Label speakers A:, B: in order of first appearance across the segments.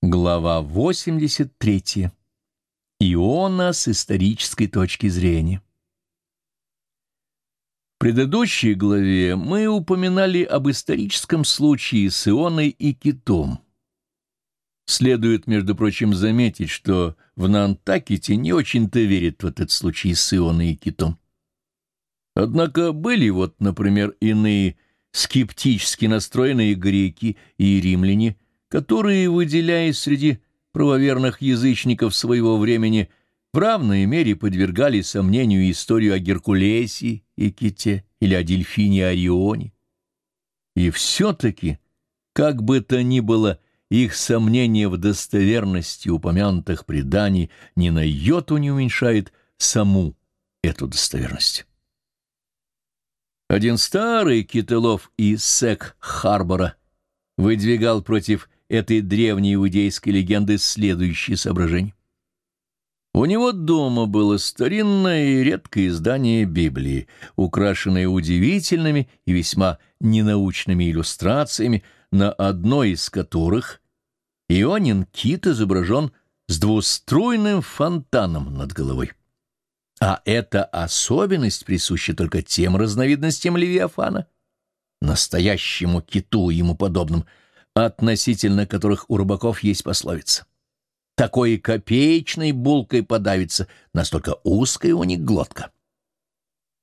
A: Глава 83. Иона с исторической точки зрения. В предыдущей главе мы упоминали об историческом случае с Ионой и китом. Следует, между прочим, заметить, что в Нантакете не очень-то верят в этот случай с Ионой и китом. Однако были вот, например, иные скептически настроенные греки и римляне – которые, выделяясь среди правоверных язычников своего времени, в равной мере подвергали сомнению историю о Геркулесе и Ките или о Дельфине Орионе. И все-таки, как бы то ни было, их сомнение в достоверности упомянутых преданий ни на йоту не уменьшает саму эту достоверность. Один старый китылов из Сек-Харбора выдвигал против этой древней иудейской легенды следующие соображения. У него дома было старинное и редкое издание Библии, украшенное удивительными и весьма ненаучными иллюстрациями, на одной из которых Ионин кит изображен с двуструйным фонтаном над головой. А эта особенность присуща только тем разновидностям Левиафана, настоящему киту ему подобным – относительно которых у рыбаков есть пословица. Такой копеечной булкой подавится, настолько узкая у них глотка.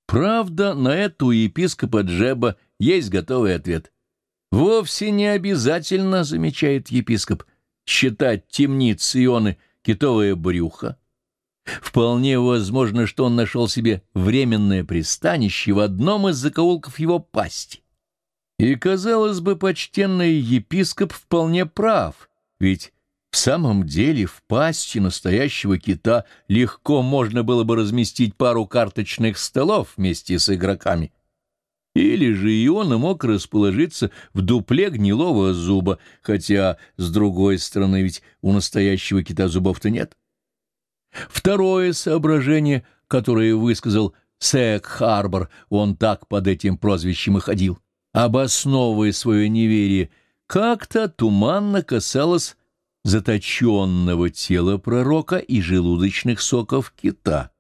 A: Правда, на эту епископа Джеба есть готовый ответ. Вовсе не обязательно, замечает епископ, считать темницы Ионы китовое брюхо. Вполне возможно, что он нашел себе временное пристанище в одном из закоулков его пасти. И, казалось бы, почтенный епископ вполне прав, ведь в самом деле в пасти настоящего кита легко можно было бы разместить пару карточных столов вместе с игроками. Или же и он мог расположиться в дупле гнилого зуба, хотя, с другой стороны, ведь у настоящего кита зубов-то нет. Второе соображение, которое высказал Сек Харбор, он так под этим прозвищем и ходил обосновывая свое неверие, как-то туманно касалось заточенного тела пророка и желудочных соков кита.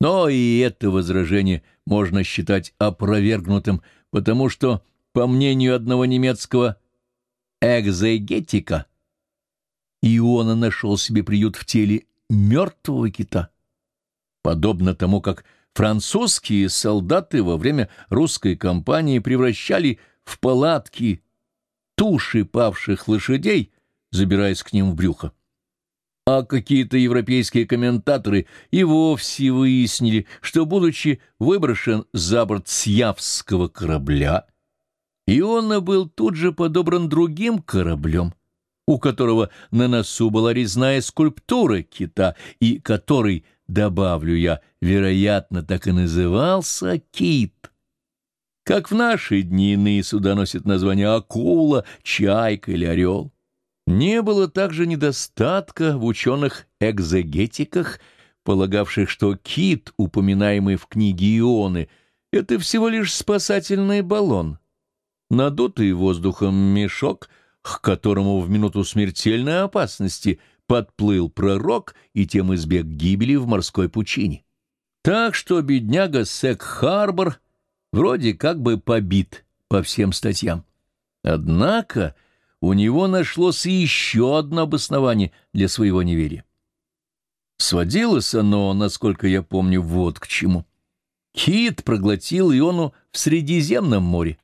A: Но и это возражение можно считать опровергнутым, потому что, по мнению одного немецкого экзегетика, Иона нашел себе приют в теле мертвого кита, подобно тому, как Французские солдаты во время русской кампании превращали в палатки туши павших лошадей, забираясь к ним в брюхо. А какие-то европейские комментаторы и вовсе выяснили, что, будучи выброшен за борт Сьявского корабля, Иона был тут же подобран другим кораблем, у которого на носу была резная скульптура кита, и который добавлю я, вероятно, так и назывался кит. Как в наши дни иные суда носят название акула, чайка или орел. Не было также недостатка в ученых-экзегетиках, полагавших, что кит, упоминаемый в книге Ионы, это всего лишь спасательный баллон, надутый воздухом мешок, к которому в минуту смертельной опасности – подплыл пророк и тем избег гибели в морской пучине. Так что бедняга Сек-Харбор вроде как бы побит по всем статьям. Однако у него нашлось и еще одно обоснование для своего неверия. Сводилось оно, насколько я помню, вот к чему. Кит проглотил Иону в Средиземном море,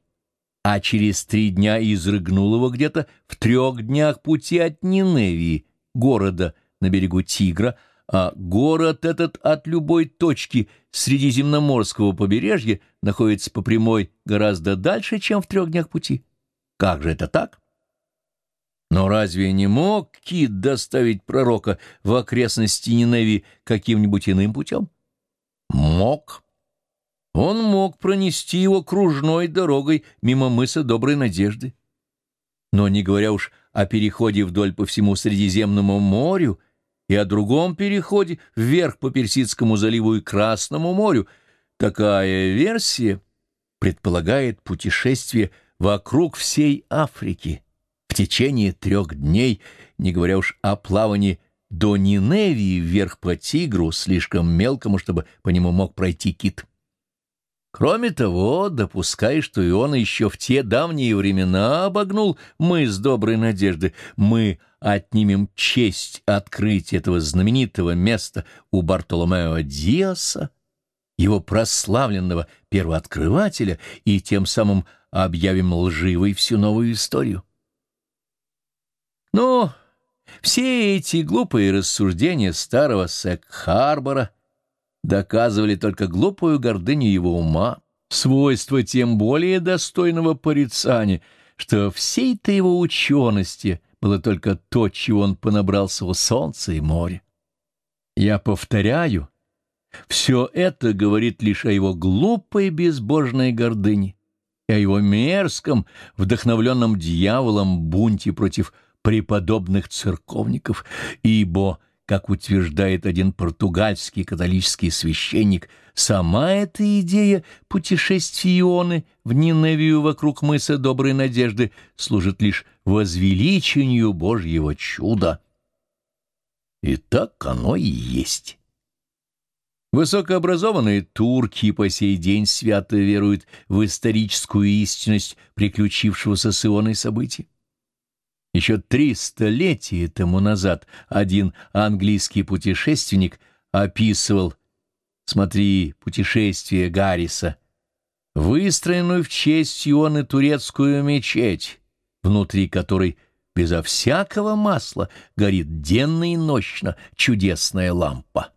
A: а через три дня изрыгнул его где-то в трех днях пути от Ниневии, города на берегу Тигра, а город этот от любой точки Средиземноморского побережья находится по прямой гораздо дальше, чем в трех днях пути. Как же это так? Но разве не мог Кит доставить пророка в окрестности Ниневи каким-нибудь иным путем? Мог. Он мог пронести его кружной дорогой мимо мыса Доброй Надежды. Но не говоря уж о переходе вдоль по всему Средиземному морю и о другом переходе вверх по Персидскому заливу и Красному морю, такая версия предполагает путешествие вокруг всей Африки, В течение трех дней, не говоря уж о плавании до Ниневии вверх по Тигру, слишком мелкому, чтобы по нему мог пройти кит. Кроме того, допускай, что и он еще в те давние времена обогнул мы с доброй надежды, мы отнимем честь открыть этого знаменитого места у Бартоломео Диаса, его прославленного первооткрывателя, и тем самым объявим лживой всю новую историю. Но все эти глупые рассуждения старого Сек-Харбора доказывали только глупую гордыню его ума, свойство тем более достойного порицания, что всей-то его учености было только то, чего он понабрался у солнца и моря. Я повторяю, все это говорит лишь о его глупой безбожной гордыне и о его мерзком, вдохновленном дьяволом бунте против преподобных церковников, ибо, как утверждает один португальский католический священник, сама эта идея путешествия Ионы в Ниневию вокруг мыса Доброй Надежды служит лишь возвеличению Божьего чуда. И так оно и есть. Высокообразованные турки по сей день свято веруют в историческую истинность приключившегося с Ионой события. Еще три столетия тому назад один английский путешественник описывал, смотри, путешествие Гарриса, выстроенную в честь Ионы турецкую мечеть, внутри которой безо всякого масла горит денно и нощно чудесная лампа.